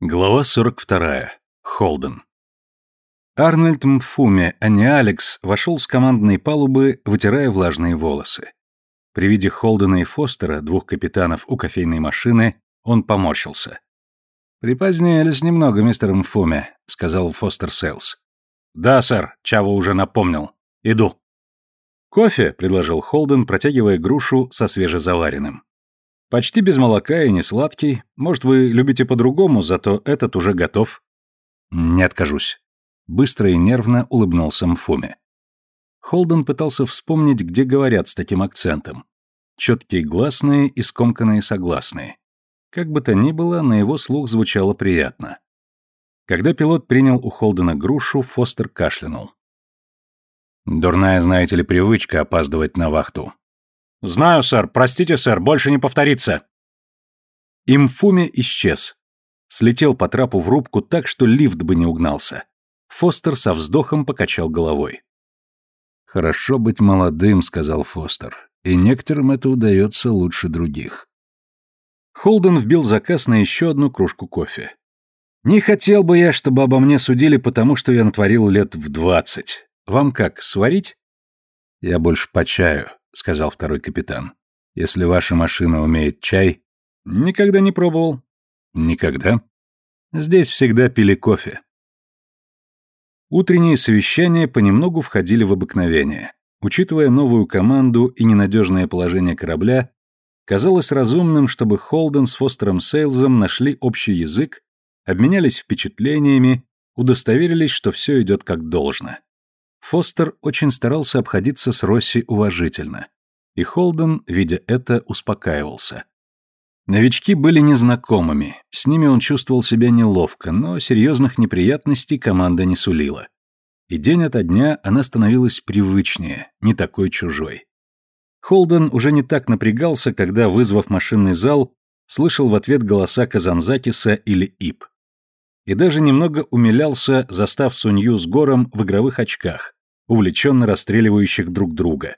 Глава 42. Холден. Арнольд Мфуме, а не Алекс, вошел с командной палубы, вытирая влажные волосы. При виде Холдена и Фостера, двух капитанов у кофейной машины, он поморщился. «Припозднились немного, мистер Мфуме», — сказал Фостер Сейлс. «Да, сэр», — Чаво уже напомнил. «Иду». «Кофе», — предложил Холден, протягивая грушу со свежезаваренным. Почти без молока и не сладкий. Может, вы любите по-другому, зато этот уже готов. Не откажусь. Быстро и нервно улыбнулся Мфуме. Холден пытался вспомнить, где говорят с таким акцентом. Четкие гласные и скомканные согласные. Как бы то ни было, на его слух звучало приятно. Когда пилот принял у Холдена грушу, Фостер кашлянул. «Дурная, знаете ли, привычка опаздывать на вахту. «Знаю, сэр. Простите, сэр. Больше не повторится». Имфуми исчез. Слетел по трапу в рубку так, что лифт бы не угнался. Фостер со вздохом покачал головой. «Хорошо быть молодым», — сказал Фостер. «И некоторым это удается лучше других». Холден вбил заказ на еще одну кружку кофе. «Не хотел бы я, чтобы обо мне судили, потому что я натворил лет в двадцать. Вам как, сварить?» «Я больше по чаю», — сказал второй капитан. «Если ваша машина умеет чай...» «Никогда не пробовал». «Никогда?» «Здесь всегда пили кофе». Утренние совещания понемногу входили в обыкновение. Учитывая новую команду и ненадежное положение корабля, казалось разумным, чтобы Холден с Фостером Сейлзом нашли общий язык, обменялись впечатлениями, удостоверились, что все идет как должно. Фостер очень старался обходиться с Росси уважительно, и Холден, видя это, успокаивался. Новички были незнакомыми, с ними он чувствовал себя неловко, но серьезных неприятностей команда не сулила. И день ото дня она становилась привычнее, не такой чужой. Холден уже не так напрягался, когда, вызвав машинный зал, слышал в ответ голоса Казанзакиса или Ип. И даже немного умилялся, застав Сунью с Гором в игровых очках, увлеченно расстреливающих друг друга,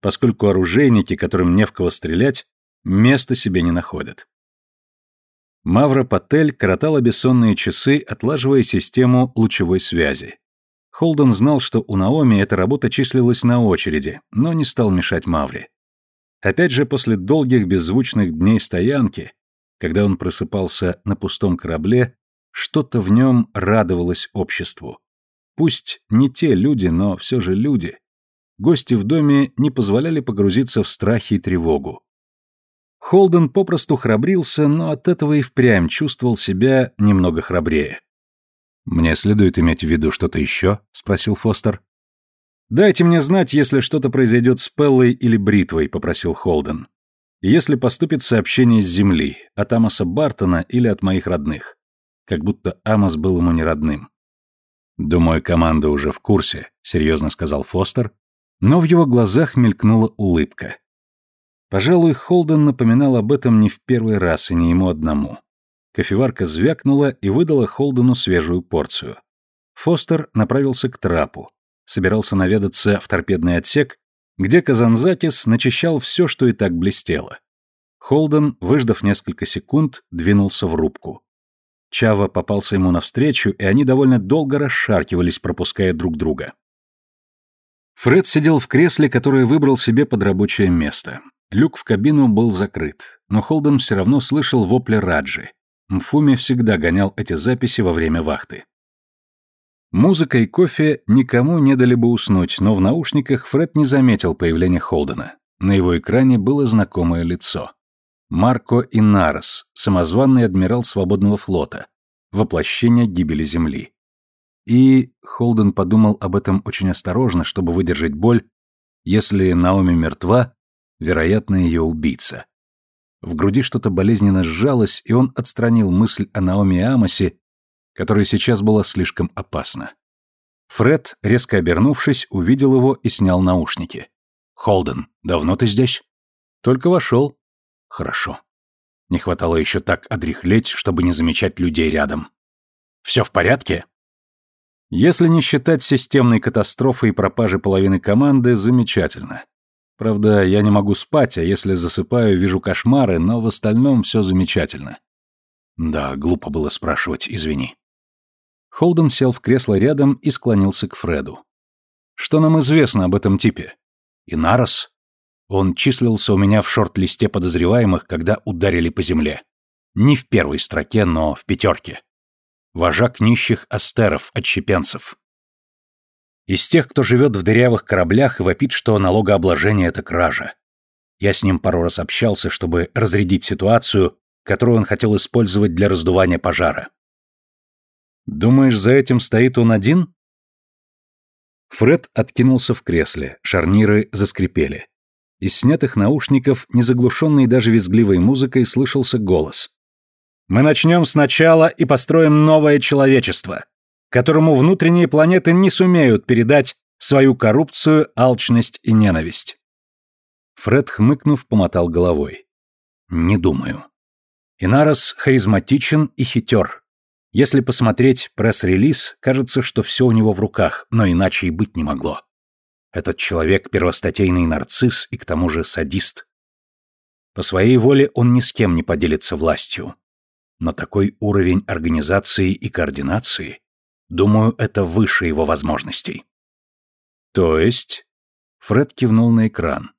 поскольку оружейники, которым не в кого стрелять, места себе не находят. Мавра Патель коротала бессонные часы, отлаживая систему лучевой связи. Холден знал, что у Наоми эта работа числилась на очереди, но не стал мешать Мавре. Опять же, после долгих беззвучных дней стоянки, когда он просыпался на пустом корабле, что-то в нем радовалось обществу. Пусть не те люди, но все же люди. Гости в доме не позволяли погрузиться в страхи и тревогу. Холден попросту храбрился, но от этого и впрямь чувствовал себя немного храбрее. «Мне следует иметь в виду что-то еще?» — спросил Фостер. «Дайте мне знать, если что-то произойдет с Пеллой или Бритвой», — попросил Холден. «Если поступит сообщение с Земли, от Амоса Бартона или от моих родных». Как будто Амос был ему не родным. «Думаю, команда уже в курсе», — серьезно сказал Фостер, но в его глазах мелькнула улыбка. Пожалуй, Холден напоминал об этом не в первый раз и не ему одному. Кофеварка звякнула и выдала Холдену свежую порцию. Фостер направился к трапу, собирался наведаться в торпедный отсек, где Казанзакис начищал все, что и так блестело. Холден, выждав несколько секунд, двинулся в рубку. Чава попался ему навстречу, и они довольно долго расшаркивались, пропуская друг друга. Фред сидел в кресле, которое выбрал себе под рабочее место. Люк в кабину был закрыт, но Холден все равно слышал вопли Раджи. Мфуми всегда гонял эти записи во время вахты. Музыка и кофе никому не дали бы уснуть, но в наушниках Фред не заметил появления Холдена. На его экране было знакомое лицо. Марко Инарес, самозванный адмирал свободного флота, воплощение гибели Земли. И Холден подумал об этом очень осторожно, чтобы выдержать боль. Если Наоми мертва, вероятно, ее убийца. В груди что-то болезненно сжалось, и он отстранил мысль о Наоми и Амосе, которая сейчас была слишком опасна. Фред, резко обернувшись, увидел его и снял наушники. «Холден, давно ты здесь?» «Только вошел. Хорошо. Не хватало еще так одряхлеть, чтобы не замечать людей рядом. Все в порядке? Если не считать системной катастрофы и пропажи половины команды, замечательно. Правда, я не могу спать, а если засыпаю, вижу кошмары, но в остальном все замечательно. Да, глупо было спрашивать, извини. Холден сел в кресло рядом и склонился к Фреду. Что нам известно об этом типе? Инарос? Он числился у меня в шорт-листе подозреваемых, когда ударили по земле. Не в первой строке, но в пятерке. Вожак нищих астеров, отщепенцев. Из тех, кто живет в дырявых кораблях и вопит, что налогообложение — это кража. Я с ним пару раз общался, чтобы разрядить ситуацию, которую он хотел использовать для раздувания пожара. «Думаешь, за этим стоит он один?» Фред откинулся в кресле, шарниры заскрипели. Из снятых наушников, незаглушенный даже визгливой музыкой, слышался голос. «Мы начнем сначала и построим новое человечество, которому внутренние планеты не сумеют передать свою коррупцию, алчность и ненависть». Фред, хмыкнув, помотал головой. «Не думаю. Инарос харизматичен и хитер. Если посмотреть пресс-релиз, кажется, что все у него в руках, но иначе и быть не могло. Этот человек первостатейный нарцисс и к тому же садист. По своей воле он ни с кем не поделится властью. Но такой уровень организации и координации, думаю, это выше его возможностей. То есть... Фред кивнул на экран.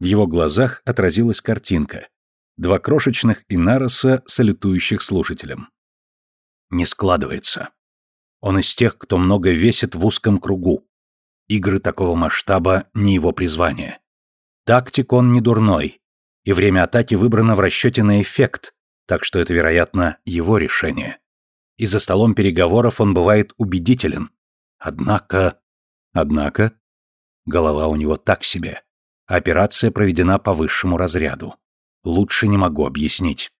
В его глазах отразилась картинка. Два крошечных Инароса, салютующих слушателям. Не складывается. Он из тех, кто много весит в узком кругу, Игры такого масштаба не его призвание. Тактик он не дурной, и время атаки выбрано в расчете на эффект, так что это, вероятно, его решение. И за столом переговоров он бывает убедителен. Однако... Однако... Голова у него так себе. Операция проведена по высшему разряду. Лучше не могу объяснить.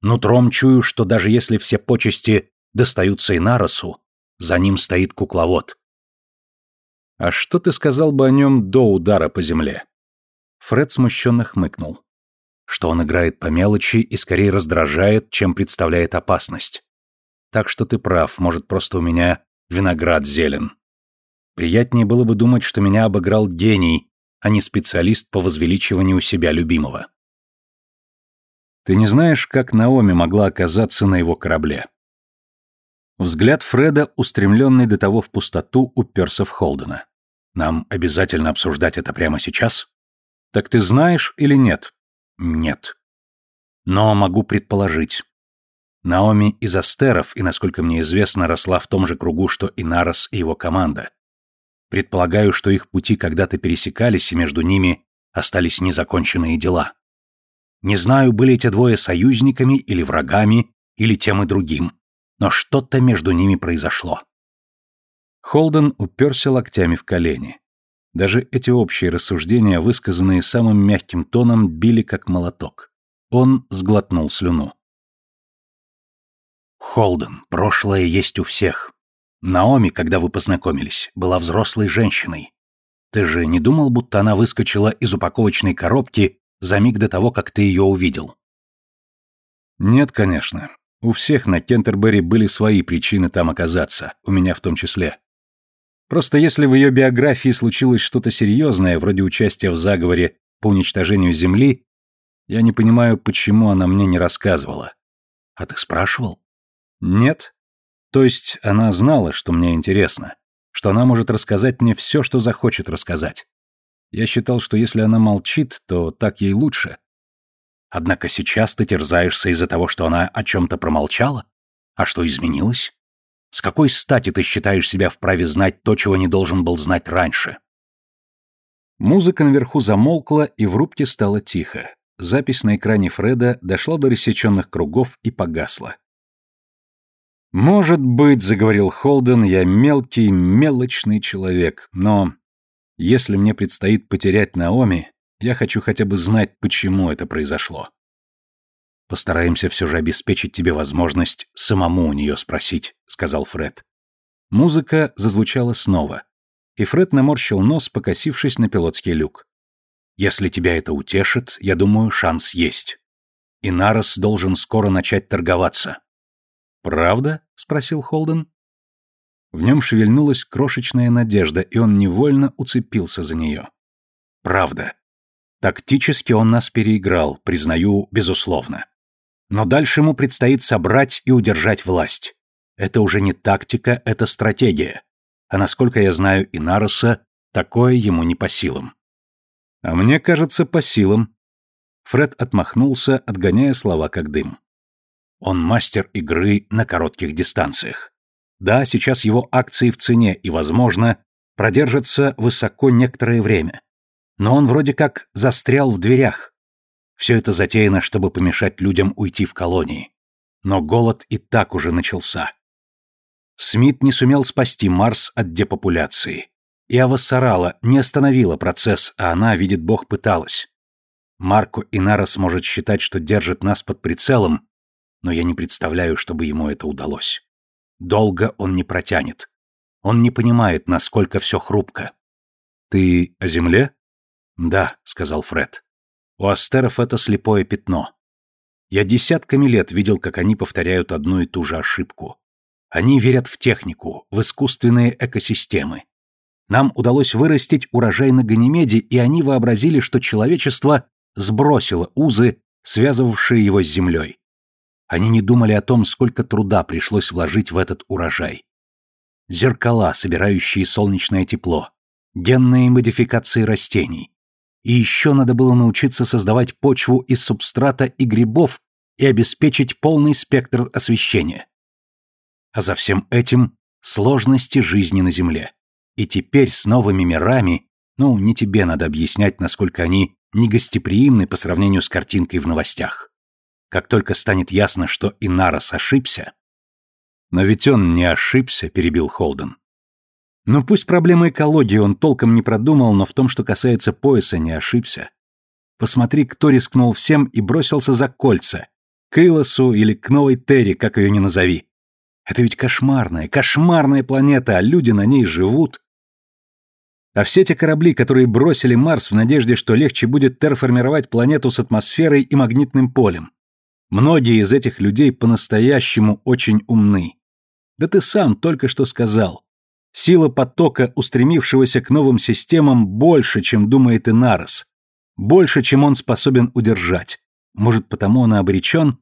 Нутром чую, что даже если все почести достаются и Наросу, за ним стоит кукловод. «А что ты сказал бы о нем до удара по земле?» Фред смущенно хмыкнул. Что он играет по мелочи и скорее раздражает, чем представляет опасность. Так что ты прав, может, просто у меня виноград зелен. Приятнее было бы думать, что меня обыграл гений, а не специалист по возвеличиванию себя любимого. Ты не знаешь, как Наоми могла оказаться на его корабле. Взгляд Фреда, устремленный до того в пустоту, уперся в Холдена. «Нам обязательно обсуждать это прямо сейчас?» «Так ты знаешь или нет?» «Нет». «Но могу предположить. Наоми из Астеров, и, насколько мне известно, росла в том же кругу, что и Нарос и его команда. Предполагаю, что их пути когда-то пересекались, и между ними остались незаконченные дела. Не знаю, были эти двое союзниками или врагами, или тем и другим но что-то между ними произошло. Холден уперся локтями в колени. Даже эти общие рассуждения, высказанные самым мягким тоном, били как молоток. Он сглотнул слюну. «Холден, прошлое есть у всех. Наоми, когда вы познакомились, была взрослой женщиной. Ты же не думал, будто она выскочила из упаковочной коробки за миг до того, как ты ее увидел?» «Нет, конечно. У всех на Кентербери были свои причины там оказаться, у меня в том числе. Просто если в ее биографии случилось что-то серьезное, вроде участия в заговоре по уничтожению Земли, я не понимаю, почему она мне не рассказывала. А ты спрашивал? Нет. То есть она знала, что мне интересно, что она может рассказать мне все, что захочет рассказать. Я считал, что если она молчит, то так ей лучше. Однако сейчас ты терзаешься из-за того, что она о чем-то промолчала? А что изменилось? С какой стати ты считаешь себя вправе знать то, чего не должен был знать раньше? Музыка наверху замолкла, и в рубке стало тихо. Запись на экране Фреда дошла до рассеченных кругов и погасла. «Может быть, — заговорил Холден, — я мелкий, мелочный человек, но если мне предстоит потерять Наоми, я хочу хотя бы знать, почему это произошло. Постараемся все же обеспечить тебе возможность самому у нее спросить, сказал Фред. Музыка зазвучала снова, и Фред наморщил нос, покосившись на пилотский люк. Если тебя это утешит, я думаю, шанс есть. И Нарос должен скоро начать торговаться. Правда? спросил Холден. В нем шевельнулась крошечная надежда, и он невольно уцепился за нее. Правда. Тактически он нас переиграл, признаю, безусловно. Но дальше ему предстоит собрать и удержать власть. Это уже не тактика, это стратегия. А насколько я знаю Инароса, такое ему не по силам. А мне кажется, по силам. Фред отмахнулся, отгоняя слова как дым. Он мастер игры на коротких дистанциях. Да, сейчас его акции в цене и, возможно, продержатся высоко некоторое время. Но он вроде как застрял в дверях. Все это затеяно, чтобы помешать людям уйти в колонии. Но голод и так уже начался. Смит не сумел спасти Марс от депопуляции. И Авассарала не остановила процесс, а она, видит Бог, пыталась. Марко Инара сможет считать, что держит нас под прицелом, но я не представляю, чтобы ему это удалось. Долго он не протянет. Он не понимает, насколько все хрупко. «Ты о земле?» «Да», — сказал Фред. «У астеров это слепое пятно. Я десятками лет видел, как они повторяют одну и ту же ошибку. Они верят в технику, в искусственные экосистемы. Нам удалось вырастить урожай на Ганимеде, и они вообразили, что человечество сбросило узы, связывавшие его с землей. Они не думали о том, сколько труда пришлось вложить в этот урожай. Зеркала, собирающие солнечное тепло, генные модификации растений. И еще надо было научиться создавать почву из субстрата и грибов и обеспечить полный спектр освещения. А за всем этим сложности жизни на Земле. И теперь с новыми мирами, ну, не тебе надо объяснять, насколько они негостеприимны по сравнению с картинкой в новостях. Как только станет ясно, что Инарос ошибся... Но ведь он не ошибся, перебил Холден. Ну пусть проблемы экологии он толком не продумал, но в том, что касается пояса, не ошибся. Посмотри, кто рискнул всем и бросился за кольца. К Эйлосу или к новой Терри, как ее ни назови. Это ведь кошмарная, кошмарная планета, а люди на ней живут. А все те корабли, которые бросили Марс в надежде, что легче будет терраформировать планету с атмосферой и магнитным полем. Многие из этих людей по-настоящему очень умны. Да ты сам только что сказал. Сила потока, устремившегося к новым системам, больше, чем думает Инарос. Больше, чем он способен удержать. Может, потому он обречен?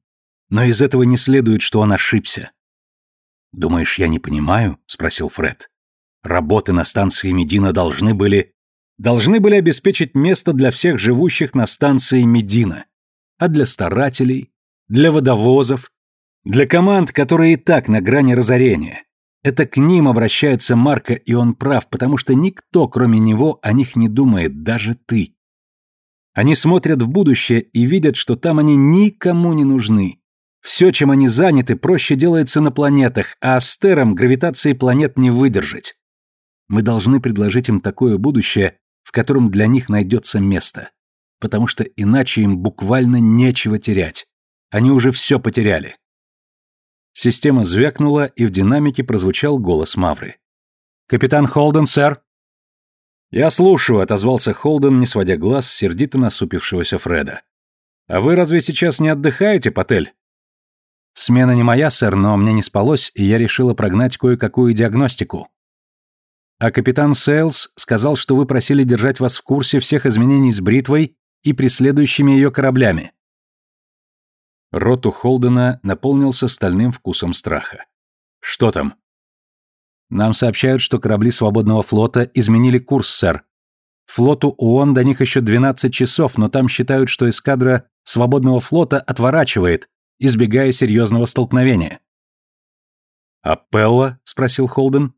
Но из этого не следует, что он ошибся. «Думаешь, я не понимаю?» — спросил Фред. «Работы на станции Медина должны были...» «Должны были обеспечить место для всех живущих на станции Медина. А для старателей, для водовозов, для команд, которые и так на грани разорения. Это к ним обращается Марко, и он прав, потому что никто, кроме него, о них не думает, даже ты. Они смотрят в будущее и видят, что там они никому не нужны, все, чем они заняты, проще делается на планетах, а астерам гравитации планет не выдержать. Мы должны предложить им такое будущее, в котором для них найдется место. Потому что иначе им буквально нечего терять. Они уже все потеряли. Система звякнула, и в динамике прозвучал голос Мавры. «Капитан Холден, сэр!» «Я слушаю», — отозвался Холден, не сводя глаз с сердито насупившегося Фреда. «А вы разве сейчас не отдыхаете, Патель?» Смена не моя, сэр, но мне не спалось, и я решила прогнать кое-какую диагностику. А капитан Сейлс сказал, что вы просили держать вас в курсе всех изменений с бритвой и преследующими ее кораблями. Рот у Холдена наполнился стальным вкусом страха. Что там? Нам сообщают, что корабли свободного флота изменили курс, сэр. Флоту ООН до них еще 12 часов, но там считают, что эскадра свободного флота отворачивает, избегая серьезного столкновения. «А Пелла?» — спросил Холден.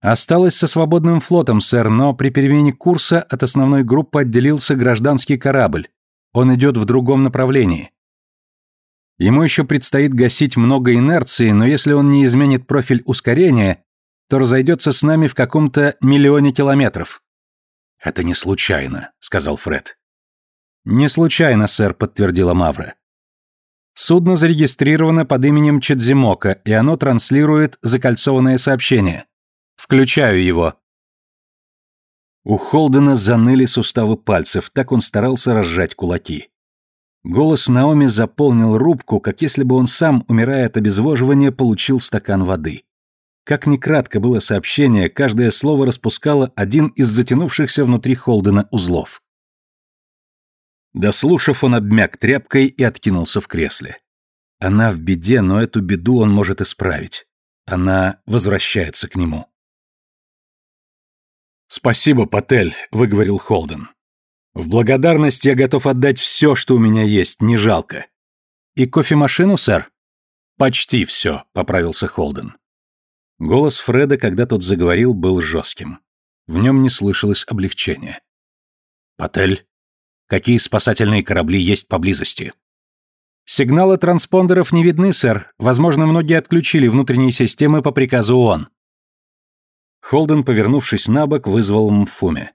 «Осталось со свободным флотом, сэр, но при перемене курса от основной группы отделился гражданский корабль. Он идет в другом направлении. Ему еще предстоит гасить много инерции, но если он не изменит профиль ускорения, то разойдется с нами в каком-то миллионе километров». «Это не случайно», — сказал Фред. «Не случайно, сэр», — подтвердила Мавра. Судно зарегистрировано под именем Чадзимока, и оно транслирует закольцованное сообщение. Включаю его. У Холдена заныли суставы пальцев, так он старался разжать кулаки. Голос Наоми заполнил рубку, как если бы он сам, умирая от обезвоживания, получил стакан воды. Как ни кратко было сообщение, каждое слово распускало один из затянувшихся внутри Холдена узлов. Дослушав, он обмяк тряпкой и откинулся в кресле. Она в беде, но эту беду он может исправить. Она возвращается к нему. «Спасибо, Патель», — выговорил Холден. «В благодарность я готов отдать все, что у меня есть, не жалко». «И кофемашину, сэр?» «Почти все», — поправился Холден. Голос Фреда, когда тот заговорил, был жестким. В нем не слышалось облегчения. «Патель, какие спасательные корабли есть поблизости?» «Сигналы транспондеров не видны, сэр. Возможно, многие отключили внутренние системы по приказу ООН». Холден, повернувшись на бок, вызвал Мфуме.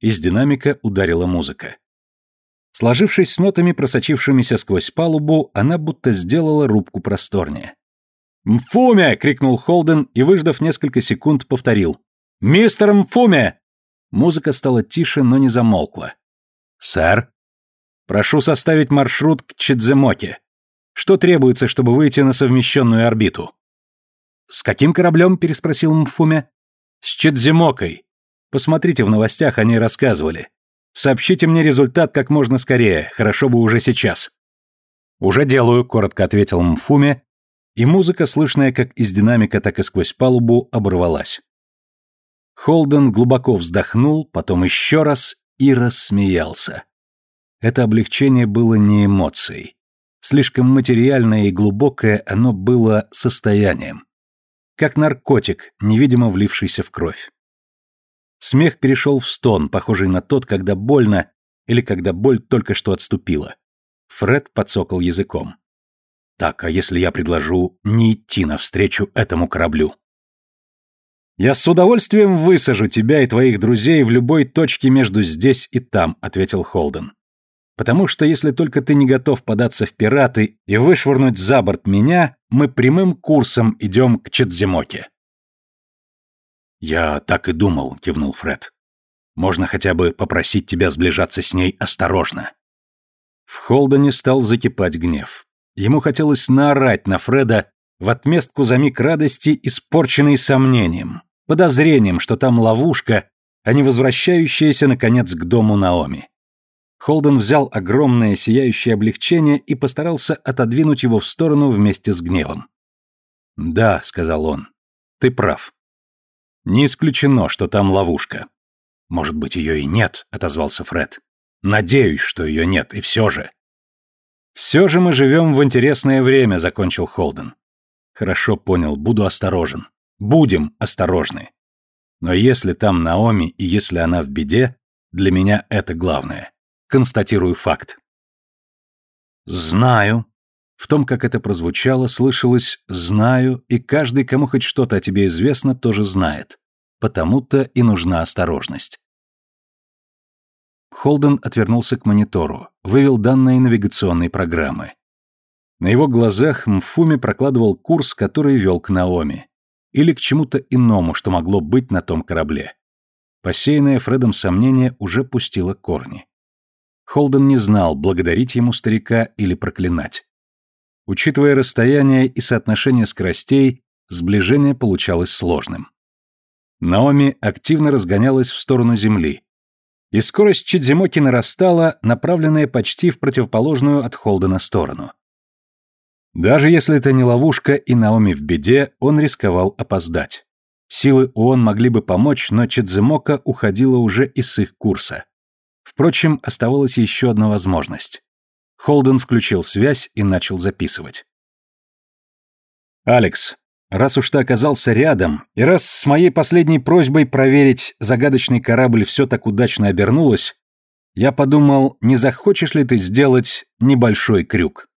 Из динамика ударила музыка. Сложившись с нотами, просочившимися сквозь палубу, она будто сделала рубку просторнее. «Мфуме!» — крикнул Холден и, выждав несколько секунд, повторил. «Мистер Мфуме!» Музыка стала тише, но не замолкла. «Сэр?» «Прошу составить маршрут к Чидземоке. Что требуется, чтобы выйти на совмещенную орбиту?» «С каким кораблем?» — переспросил Мфуме. «С Чидземокой. Посмотрите, в новостях они рассказывали. Сообщите мне результат как можно скорее, хорошо бы уже сейчас». «Уже делаю», — коротко ответил Мфуме, и музыка, слышная как из динамика, так и сквозь палубу, оборвалась. Холден глубоко вздохнул, потом еще раз и рассмеялся. Это облегчение было не эмоцией. Слишком материальное и глубокое оно было состоянием. Как наркотик, невидимо влившийся в кровь. Смех перешел в стон, похожий на тот, когда больно или когда боль только что отступила. Фред подсокал языком. «Так, а если я предложу не идти навстречу этому кораблю?» «Я с удовольствием высажу тебя и твоих друзей в любой точке между здесь и там», — ответил Холден. «Потому что если только ты не готов податься в пираты и вышвырнуть за борт меня, мы прямым курсом идем к Чадзимоке». «Я так и думал», — кивнул Фред. «Можно хотя бы попросить тебя сближаться с ней осторожно». В Холдене стал закипать гнев. Ему хотелось наорать на Фреда в отместку за миг радости, испорченный сомнением подозрением, что там ловушка, а не возвращающаяся, наконец, к дому Наоми. Холден взял огромное сияющее облегчение и постарался отодвинуть его в сторону вместе с гневом. «Да», — сказал он, — «ты прав. Не исключено, что там ловушка». «Может быть, ее и нет», — отозвался Фред. «Надеюсь, что ее нет, и все же». «Все же мы живем в интересное время», — закончил Холден. «Хорошо понял, буду осторожен. Будем осторожны. Но если там Наоми и если она в беде, для меня это главное. Констатирую факт. Знаю. В том, как это прозвучало, слышалось «знаю», и каждый, кому хоть что-то о тебе известно, тоже знает. Потому-то и нужна осторожность. Холден отвернулся к монитору, вывел данные навигационной программы. На его глазах Мфуми прокладывал курс, который вел к Наоми или к чему-то иному, что могло быть на том корабле. Посеянное Фредом сомнение уже пустило корни. Холден не знал, благодарить ему старика или проклинать. Учитывая расстояние и соотношение скоростей, сближение получалось сложным. Наоми активно разгонялась в сторону Земли, и скорость Чидзимоки нарастала, направленная почти в противоположную от Холдена сторону. Даже если это не ловушка и Наоми в беде, он рисковал опоздать. Силы ООН могли бы помочь, но Чидземока уходила уже из их курса. Впрочем, оставалась еще одна возможность. Холден включил связь и начал записывать. «Алекс, раз уж ты оказался рядом, и раз с моей последней просьбой проверить загадочный корабль все так удачно обернулось, я подумал, не захочешь ли ты сделать небольшой крюк?»